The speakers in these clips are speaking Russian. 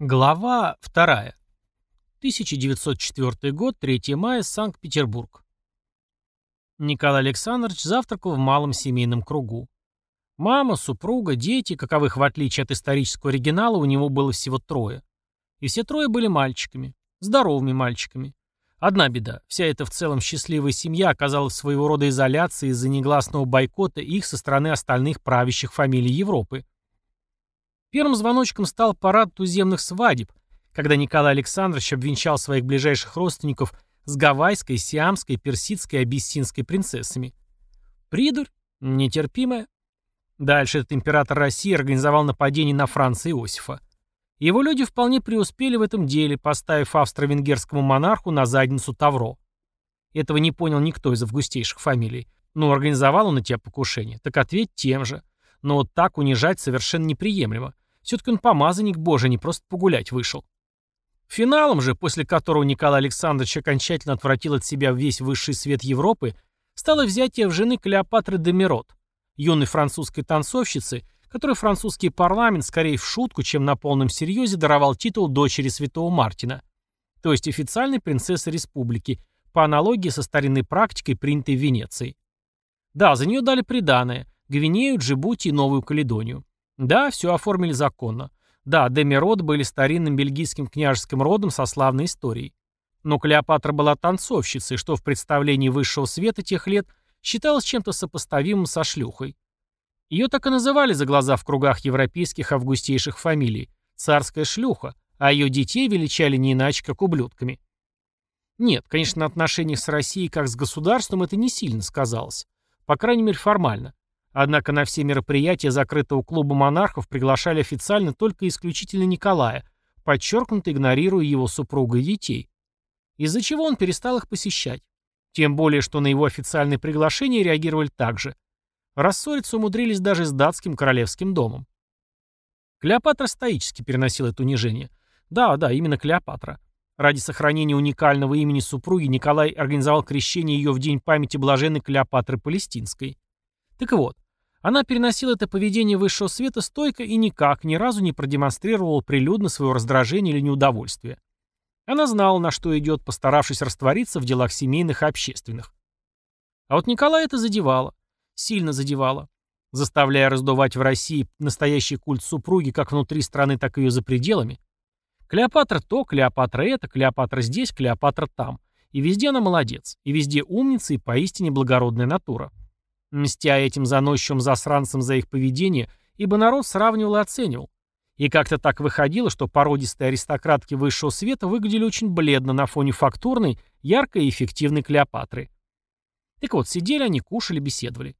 Глава 2. 1904 год, 3 мая, Санкт-Петербург. Николай Александрович завтракал в малом семейном кругу. Мама, супруга, дети, каковых в отличие от исторического оригинала у него было всего трое. И все трое были мальчиками, здоровыми мальчиками. Одна беда, вся эта в целом счастливая семья оказалась своего рода изоляции из-за негласного бойкота их со стороны остальных правящих фамилий Европы. Первым звоночком стал парад туземных свадеб, когда Николай Александрович обвенчал своих ближайших родственников с гавайской, сиамской, персидской и абиссинской принцессами. Придурь, нетерпимая. Дальше этот император России организовал нападение на Франца Иосифа. Его люди вполне преуспели в этом деле, поставив австро-венгерскому монарху на задницу Тавро. Этого не понял никто из августейших фамилий. Ну, организовал он на тебя покушение, так ответь тем же. Но вот так унижать совершенно неприемлемо. Все-таки он помазанник божий, не просто погулять вышел. Финалом же, после которого Николай Александрович окончательно отвратил от себя весь высший свет Европы, стало взятие в жены Клеопатры де Мирот, юной французской танцовщицы, которой французский парламент скорее в шутку, чем на полном серьезе даровал титул дочери святого Мартина, то есть официальной принцессы республики, по аналогии со старинной практикой, принятой в Венеции. Да, за нее дали приданое – Гвинею, Джибути и Новую Каледонию. Да, все оформили законно. Да, Демирод были старинным бельгийским княжеским родом со славной историей. Но Клеопатра была танцовщицей, что в представлении высшего света тех лет считалось чем-то сопоставимым со шлюхой. Ее так и называли за глаза в кругах европейских августейших фамилий – царская шлюха, а ее детей величали не иначе, как ублюдками. Нет, конечно, на отношениях с Россией как с государством это не сильно сказалось. По крайней мере, формально. Однако на все мероприятия закрытого клуба монархов приглашали официально только исключительно Николая, подчеркнуто игнорируя его супруга и детей. Из-за чего он перестал их посещать. Тем более, что на его официальные приглашения реагировали так же. Рассориться умудрились даже с датским королевским домом. Клеопатра стоически переносила это унижение. Да, да, именно Клеопатра. Ради сохранения уникального имени супруги Николай организовал крещение ее в день памяти блаженной Клеопатры Палестинской. Так вот, она переносила это поведение высшего света стойко и никак, ни разу не продемонстрировала прилюдно своего раздражения или неудовольствия. Она знала, на что идет, постаравшись раствориться в делах семейных и общественных. А вот Николая это задевало. Сильно задевало. Заставляя раздувать в России настоящий культ супруги как внутри страны, так и ее за пределами. Клеопатра то, Клеопатра это, Клеопатра здесь, Клеопатра там. И везде она молодец. И везде умница и поистине благородная натура мстя этим заносчивым засранцам за их поведение, ибо народ сравнивал и оценивал. И как-то так выходило, что породистые аристократки высшего света выглядели очень бледно на фоне фактурной, яркой и эффективной Клеопатры. Так вот, сидели они, кушали, беседовали.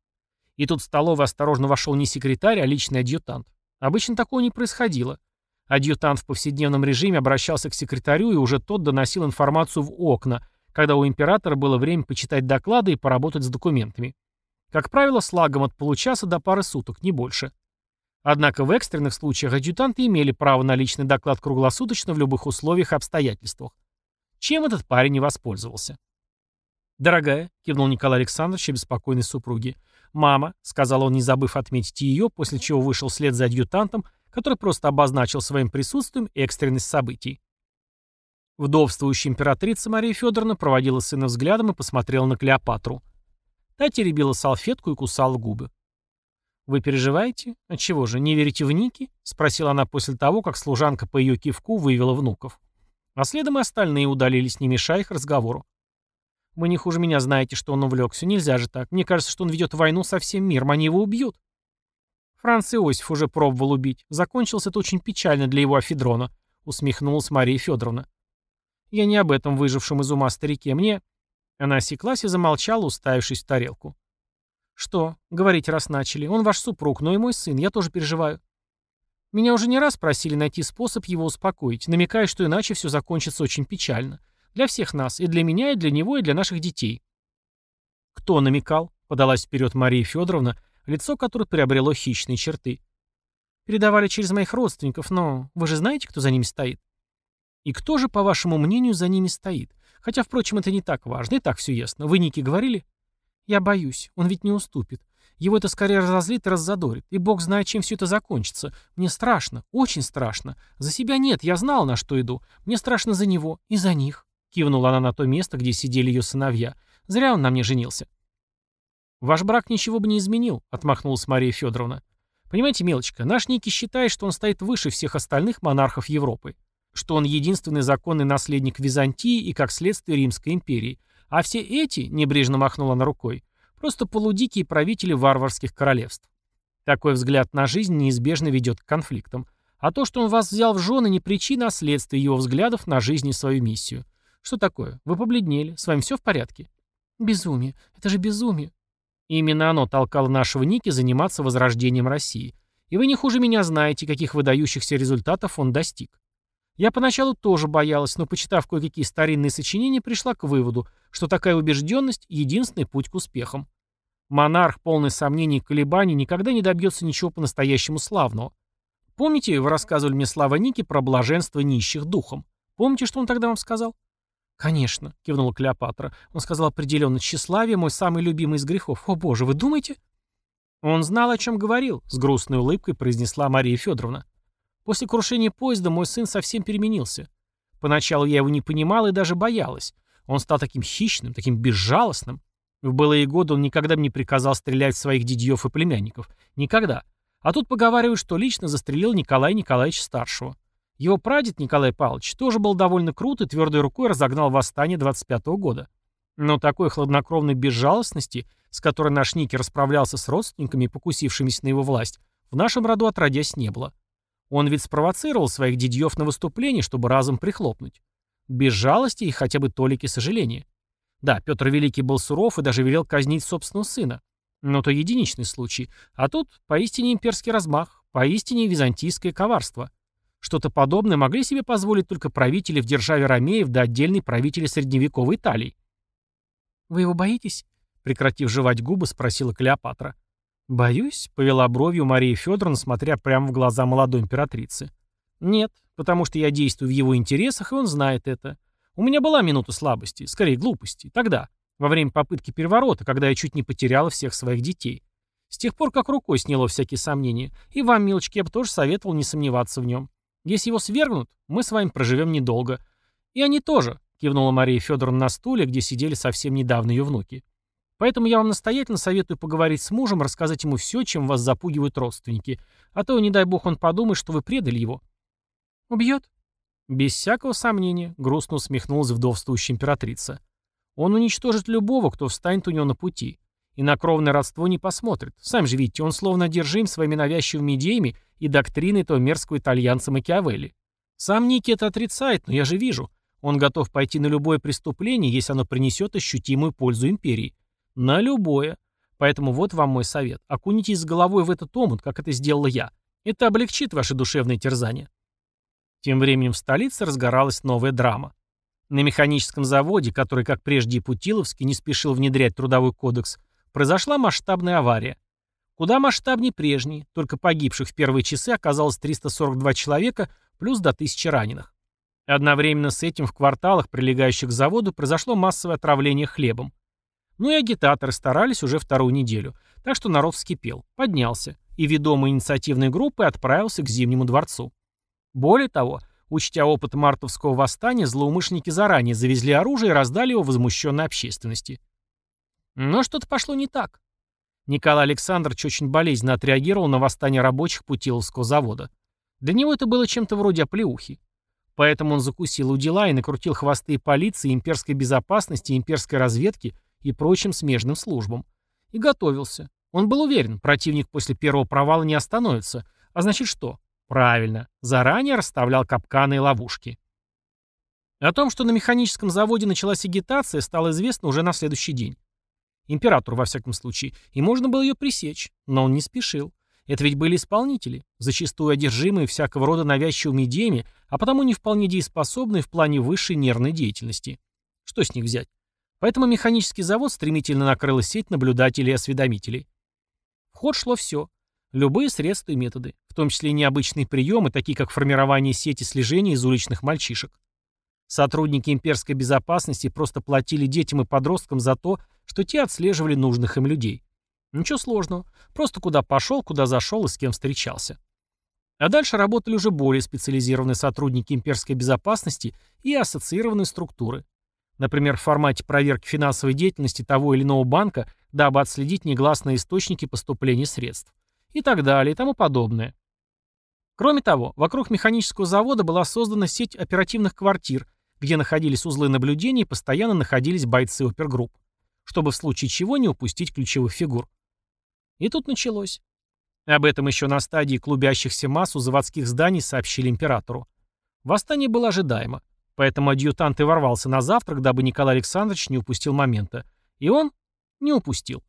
И тут в столовую осторожно вошел не секретарь, а личный адъютант. Обычно такого не происходило. Адъютант в повседневном режиме обращался к секретарю, и уже тот доносил информацию в окна, когда у императора было время почитать доклады и поработать с документами. Как правило, с лагом от получаса до пары суток, не больше. Однако в экстренных случаях адъютанты имели право на личный доклад круглосуточно в любых условиях и обстоятельствах. Чем этот парень не воспользовался? «Дорогая», — кивнул Николай Александрович обеспокоенной супруге, «мама», — сказал он, не забыв отметить ее, после чего вышел вслед за адъютантом, который просто обозначил своим присутствием экстренность событий. Вдовствующая императрица Мария Федоровна проводила сына взглядом и посмотрела на Клеопатру. Та теребила салфетку и кусала губы. «Вы переживаете? Отчего же, не верите в Ники?» — спросила она после того, как служанка по ее кивку вывела внуков. А следом и остальные удалились, не мешая их разговору. «Вы не хуже меня знаете, что он увлекся. Нельзя же так. Мне кажется, что он ведет войну со всем миром. Они его убьют». Франц Иосиф уже пробовал убить. Закончилось это очень печально для его афедрона, усмехнулась Мария Федоровна. «Я не об этом выжившем из ума старике. Мне...» Она осеклась и замолчала, уставившись в тарелку. «Что? Говорить раз начали. Он ваш супруг, но и мой сын. Я тоже переживаю». Меня уже не раз просили найти способ его успокоить, намекая, что иначе все закончится очень печально. Для всех нас, и для меня, и для него, и для наших детей. «Кто намекал?» — подалась вперед Мария Федоровна, лицо которой приобрело хищные черты. «Передавали через моих родственников, но вы же знаете, кто за ними стоит?» «И кто же, по вашему мнению, за ними стоит? Хотя, впрочем, это не так важно, и так все ясно. Вы Нике говорили? Я боюсь, он ведь не уступит. Его это скорее разозлит и раззадорит. И бог знает, чем все это закончится. Мне страшно, очень страшно. За себя нет, я знал, на что иду. Мне страшно за него и за них. Кивнула она на то место, где сидели ее сыновья. Зря он на мне женился. «Ваш брак ничего бы не изменил», — отмахнулась Мария Федоровна. «Понимаете, мелочка, наш Ники считает, что он стоит выше всех остальных монархов Европы, что он единственный законный наследник Византии и, как следствие, Римской империи, а все эти, — небрежно махнула на рукой, — просто полудикие правители варварских королевств. Такой взгляд на жизнь неизбежно ведет к конфликтам. А то, что он вас взял в жены, не причина, а следствие его взглядов на жизнь и свою миссию. Что такое? Вы побледнели. С вами все в порядке? Безумие. Это же безумие. Именно оно толкало нашего Ники заниматься возрождением России. И вы не хуже меня знаете, каких выдающихся результатов он достиг. Я поначалу тоже боялась, но, почитав кое-какие старинные сочинения, пришла к выводу, что такая убежденность – единственный путь к успехам. Монарх, полный сомнений и колебаний, никогда не добьется ничего по-настоящему славного. Помните, вы рассказывали мне слава Ники про блаженство нищих духом? Помните, что он тогда вам сказал? «Конечно», — кивнула Клеопатра. Он сказал определенно, «Тщеславие — мой самый любимый из грехов. О, боже, вы думаете?» «Он знал, о чем говорил», — с грустной улыбкой произнесла Мария Федоровна. «После крушения поезда мой сын совсем переменился. Поначалу я его не понимала и даже боялась. Он стал таким хищным, таким безжалостным. В былые годы он никогда бы не приказал стрелять в своих дядьев и племянников. Никогда. А тут поговаривают, что лично застрелил Николая Николаевича Старшего. Его прадед Николай Павлович тоже был довольно крут и твердой рукой разогнал восстание 25 -го года. Но такой хладнокровной безжалостности, с которой наш Ники расправлялся с родственниками, покусившимися на его власть, в нашем роду отродясь не было. Он ведь спровоцировал своих дядьев на выступление, чтобы разом прихлопнуть. Без жалости и хотя бы толики сожаления. Да, Петр Великий был суров и даже велел казнить собственного сына. Но то единичный случай. А тут поистине имперский размах, поистине византийское коварство. Что-то подобное могли себе позволить только правители в державе Ромеев да отдельные правители средневековой Италии. «Вы его боитесь?» — прекратив жевать губы, спросила Клеопатра. «Боюсь», — повела бровью Мария Федоровна, смотря прямо в глаза молодой императрицы. «Нет, потому что я действую в его интересах, и он знает это. У меня была минута слабости, скорее глупости, тогда, во время попытки переворота, когда я чуть не потеряла всех своих детей. С тех пор, как рукой сняло всякие сомнения. И вам, милочки, я бы тоже советовал не сомневаться в нем. Если его свергнут, мы с вами проживем недолго. И они тоже, кивнула Мария Федоровна на стуле, где сидели совсем недавно ее внуки. Поэтому я вам настоятельно советую поговорить с мужем, рассказать ему все, чем вас запугивают родственники. А то, не дай бог, он подумает, что вы предали его. Убьет? Без всякого сомнения, грустно усмехнулась вдовствующая императрица. Он уничтожит любого, кто встанет у него на пути. И на кровное родство не посмотрит. Сами же видите, он словно одержим своими навязчивыми идеями и доктриной этого мерзкого итальянца Макиавелли. Сам Ники это отрицает, но я же вижу. Он готов пойти на любое преступление, если оно принесет ощутимую пользу империи. На любое. Поэтому вот вам мой совет. Окунитесь с головой в этот омут, как это сделала я. Это облегчит ваши душевные терзания. Тем временем в столице разгоралась новая драма. На механическом заводе, который, как прежде и Путиловский, не спешил внедрять трудовой кодекс, произошла масштабная авария. Куда масштабнее прежней, только погибших в первые часы оказалось 342 человека плюс до 1000 раненых. Одновременно с этим в кварталах, прилегающих к заводу, произошло массовое отравление хлебом. Ну и агитаторы старались уже вторую неделю, так что народ вскипел, поднялся и, ведомый инициативной группой, отправился к Зимнему дворцу. Более того, учтя опыт мартовского восстания, злоумышленники заранее завезли оружие и раздали его возмущенной общественности. Но что-то пошло не так. Николай Александрович очень болезненно отреагировал на восстание рабочих Путиловского завода. Для него это было чем-то вроде оплеухи. Поэтому он закусил у дела и накрутил хвосты полиции, имперской безопасности, имперской разведки и прочим смежным службам. И готовился. Он был уверен, противник после первого провала не остановится. А значит что? Правильно, заранее расставлял капканы и ловушки. О том, что на механическом заводе началась агитация, стало известно уже на следующий день. Императору, во всяком случае, и можно было ее пресечь, но он не спешил. Это ведь были исполнители, зачастую одержимые всякого рода навязчивыми идеями, а потому не вполне дееспособные в плане высшей нервной деятельности. Что с них взять? Поэтому механический завод стремительно накрыл сеть наблюдателей и осведомителей. В ход шло все. Любые средства и методы, в том числе необычные приемы, такие как формирование сети слежения из уличных мальчишек. Сотрудники имперской безопасности просто платили детям и подросткам за то, что те отслеживали нужных им людей. Ничего сложного. Просто куда пошел, куда зашел и с кем встречался. А дальше работали уже более специализированные сотрудники имперской безопасности и ассоциированные структуры. Например, в формате проверки финансовой деятельности того или иного банка, дабы отследить негласные источники поступления средств. И так далее, и тому подобное. Кроме того, вокруг механического завода была создана сеть оперативных квартир, где находились узлы наблюдения и постоянно находились бойцы опергрупп, чтобы в случае чего не упустить ключевых фигур. И тут началось. Об этом еще на стадии клубящихся масс у заводских зданий сообщили императору. Восстание было ожидаемо, поэтому адъютант и ворвался на завтрак, дабы Николай Александрович не упустил момента. И он не упустил.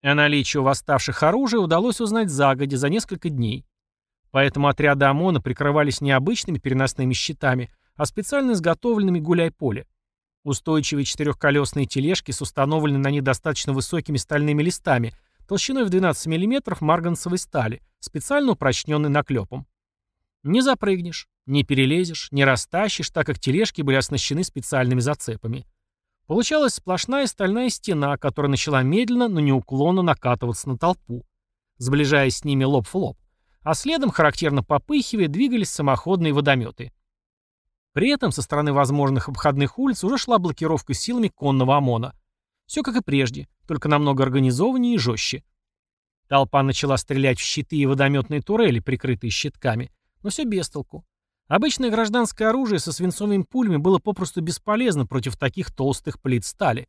О наличии у восставших оружия удалось узнать загодя за несколько дней. Поэтому отряды ОМОНа прикрывались не обычными переносными щитами, а специально изготовленными гуляй-поле. Устойчивые четырехколесные тележки с установленными на них достаточно высокими стальными листами – толщиной в 12 мм марганцевой стали, специально упрочненной наклепом. Не запрыгнешь, не перелезешь, не растащишь, так как тележки были оснащены специальными зацепами. Получалась сплошная стальная стена, которая начала медленно, но неуклонно накатываться на толпу, сближаясь с ними лоб в лоб, а следом, характерно попыхивая, двигались самоходные водометы. При этом со стороны возможных обходных улиц уже шла блокировка силами конного ОМОНа. Все как и прежде, только намного организованнее и жестче. Толпа начала стрелять в щиты и водометные турели, прикрытые щитками, но все без толку. Обычное гражданское оружие со свинцовыми пулями было попросту бесполезно против таких толстых плит стали.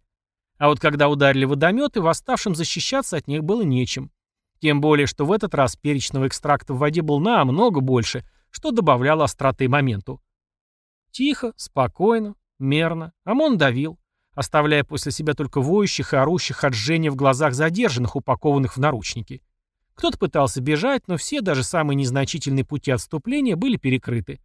А вот когда ударили водометы, восставшим защищаться от них было нечем. Тем более, что в этот раз перечного экстракта в воде был намного больше, что добавляло остроты моменту. Тихо, спокойно, мерно. ОМОН давил оставляя после себя только воющих и орущих от жжения в глазах задержанных, упакованных в наручники. Кто-то пытался бежать, но все, даже самые незначительные пути отступления, были перекрыты.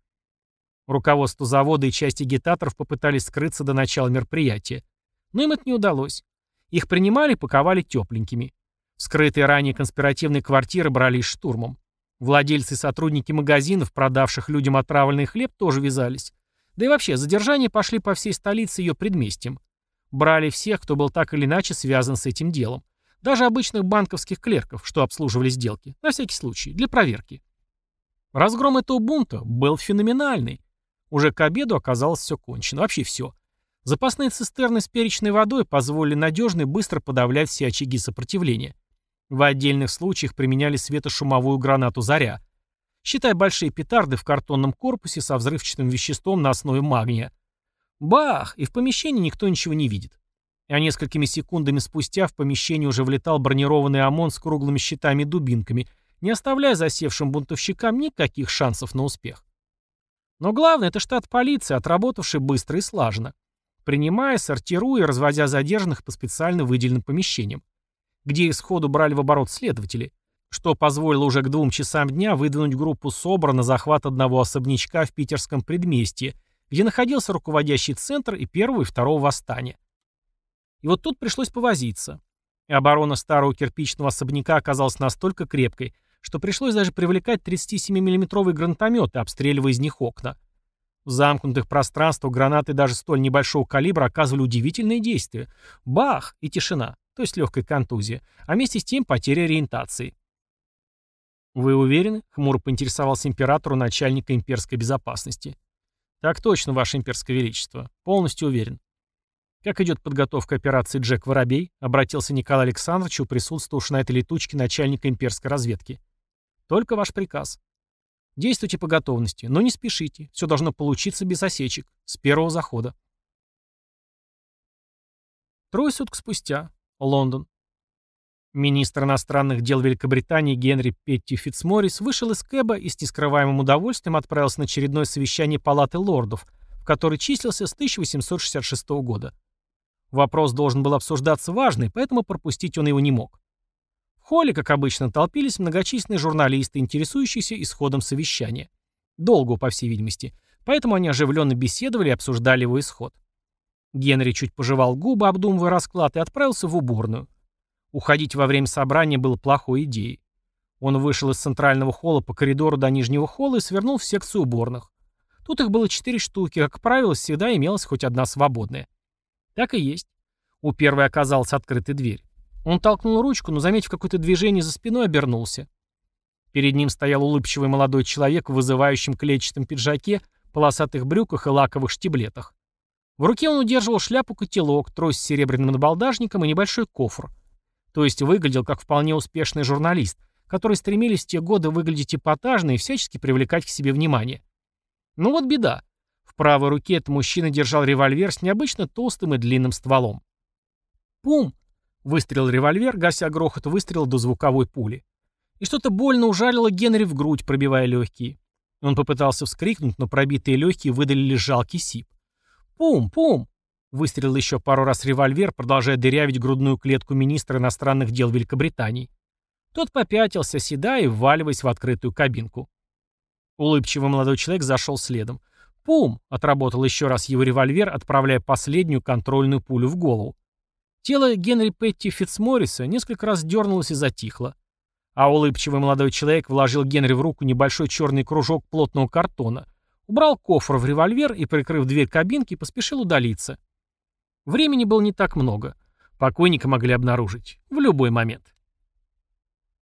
Руководство завода и часть агитаторов попытались скрыться до начала мероприятия. Но им это не удалось. Их принимали и паковали тепленькими. Скрытые ранее конспиративные квартиры брались штурмом. Владельцы и сотрудники магазинов, продавших людям отравленный хлеб, тоже вязались. Да и вообще, задержания пошли по всей столице ее предместьям. Брали всех, кто был так или иначе связан с этим делом. Даже обычных банковских клерков, что обслуживали сделки. На всякий случай, для проверки. Разгром этого бунта был феноменальный. Уже к обеду оказалось все кончено. Вообще все. Запасные цистерны с перечной водой позволили надежно и быстро подавлять все очаги сопротивления. В отдельных случаях применяли светошумовую гранату «Заря». Считай большие петарды в картонном корпусе со взрывчатым веществом на основе магния. Бах! И в помещении никто ничего не видит. А несколькими секундами спустя в помещение уже влетал бронированный ОМОН с круглыми щитами и дубинками, не оставляя засевшим бунтовщикам никаких шансов на успех. Но главное, это штат полиции, отработавший быстро и слаженно, принимая, сортируя и развозя задержанных по специально выделенным помещениям, где их сходу брали в оборот следователи, что позволило уже к двум часам дня выдвинуть группу СОБРа на захват одного особнячка в питерском предместье где находился руководящий центр и первого и второго восстания. И вот тут пришлось повозиться. И оборона старого кирпичного особняка оказалась настолько крепкой, что пришлось даже привлекать 37 миллиметровые гранатометы, обстреливая из них окна. В замкнутых пространствах гранаты даже столь небольшого калибра оказывали удивительные действия. Бах! И тишина, то есть легкая контузия, а вместе с тем потеря ориентации. «Вы уверены?» — хмуро поинтересовался императору начальника имперской безопасности. «Так точно, Ваше Имперское Величество. Полностью уверен». «Как идет подготовка операции «Джек Воробей»?» — обратился Николай Александрович, присутствовавший на этой летучке начальника имперской разведки. «Только ваш приказ. Действуйте по готовности, но не спешите. Все должно получиться без осечек. С первого захода». Трое суток спустя. Лондон. Министр иностранных дел Великобритании Генри Петти Фитцморрис вышел из Кэба и с нескрываемым удовольствием отправился на очередное совещание Палаты лордов, в которой числился с 1866 года. Вопрос должен был обсуждаться важный, поэтому пропустить он его не мог. В холле, как обычно, толпились многочисленные журналисты, интересующиеся исходом совещания. Долго, по всей видимости, поэтому они оживленно беседовали и обсуждали его исход. Генри чуть пожевал губы, обдумывая расклад, и отправился в уборную. Уходить во время собрания было плохой идеей. Он вышел из центрального холла по коридору до нижнего холла и свернул в секцию уборных. Тут их было четыре штуки, как правило, всегда имелась хоть одна свободная. Так и есть. У первой оказалась открыта дверь. Он толкнул ручку, но, заметив какое-то движение за спиной, обернулся. Перед ним стоял улыбчивый молодой человек в вызывающем клетчатом пиджаке, полосатых брюках и лаковых штиблетах. В руке он удерживал шляпу-котелок, трость с серебряным набалдажником и небольшой кофр. То есть выглядел как вполне успешный журналист, который стремились в те годы выглядеть эпатажно и всячески привлекать к себе внимание. Ну вот беда. В правой руке этот мужчина держал револьвер с необычно толстым и длинным стволом. «Пум!» — выстрелил револьвер, гася грохот выстрела до звуковой пули. И что-то больно ужалило Генри в грудь, пробивая легкие. Он попытался вскрикнуть, но пробитые легкие выдали лишь жалкий сип. «Пум! Пум!» Выстрелил еще пару раз револьвер, продолжая дырявить грудную клетку министра иностранных дел Великобритании. Тот попятился, седая и вваливаясь в открытую кабинку. Улыбчивый молодой человек зашел следом. «Пум!» — отработал еще раз его револьвер, отправляя последнюю контрольную пулю в голову. Тело Генри Петти Фитцморриса несколько раз дернулось и затихло. А улыбчивый молодой человек вложил Генри в руку небольшой черный кружок плотного картона, убрал кофр в револьвер и, прикрыв дверь кабинки, поспешил удалиться. Времени было не так много. Покойника могли обнаружить в любой момент.